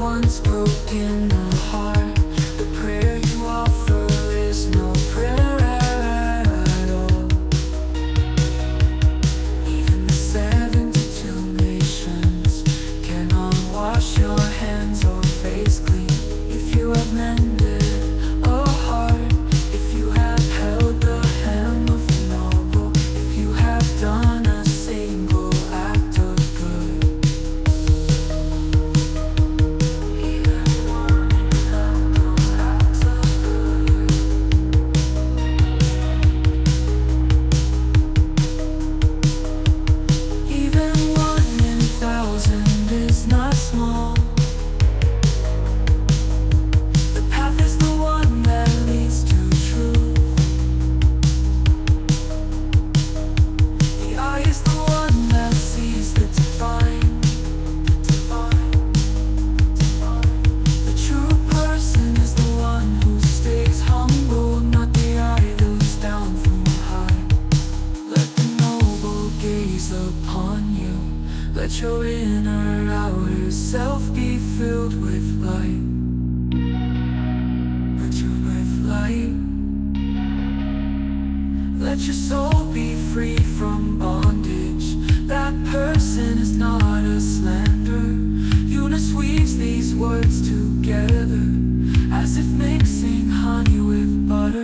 once broken a heart, the prayer you offer is no prayer at all. Even the cannot wash your hands or face clean. If you have mended upon you. Let your inner outer self be filled with light. Your with light. Let your soul be free from bondage. That person is not a slander. Yunus weaves these words together as if mixing honey with butter.